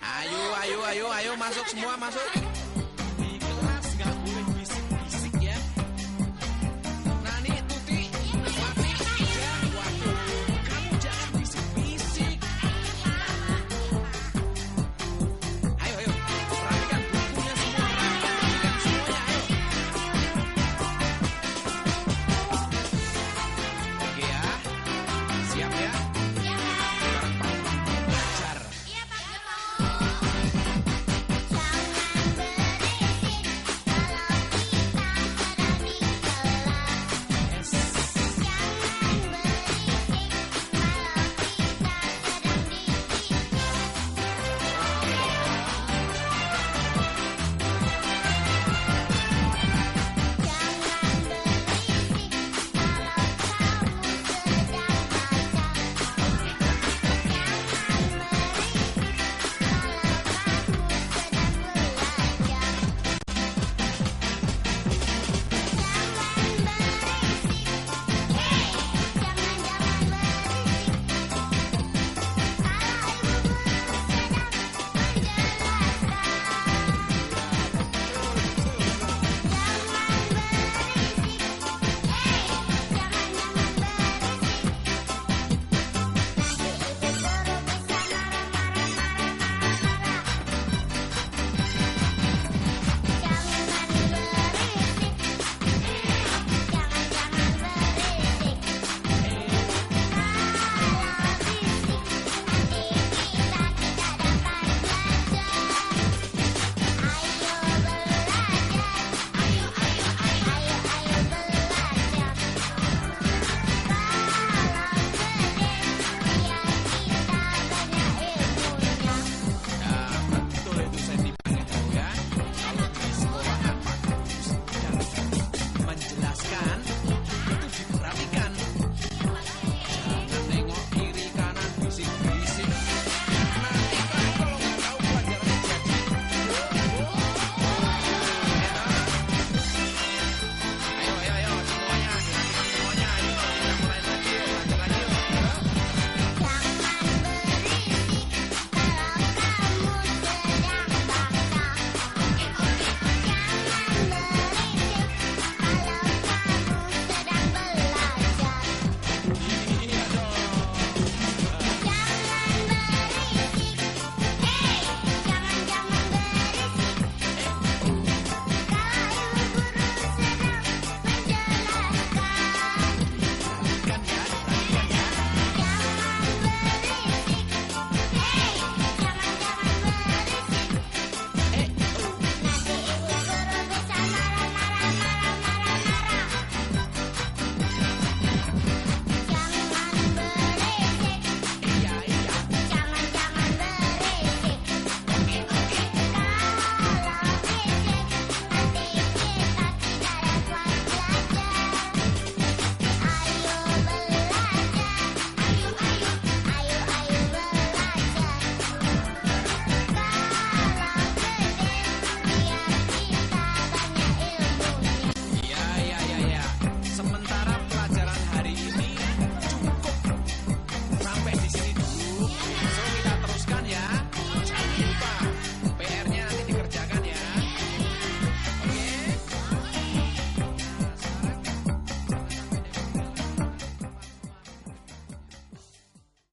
Ayo, ayo, ayo, ayo masuk semua masuk.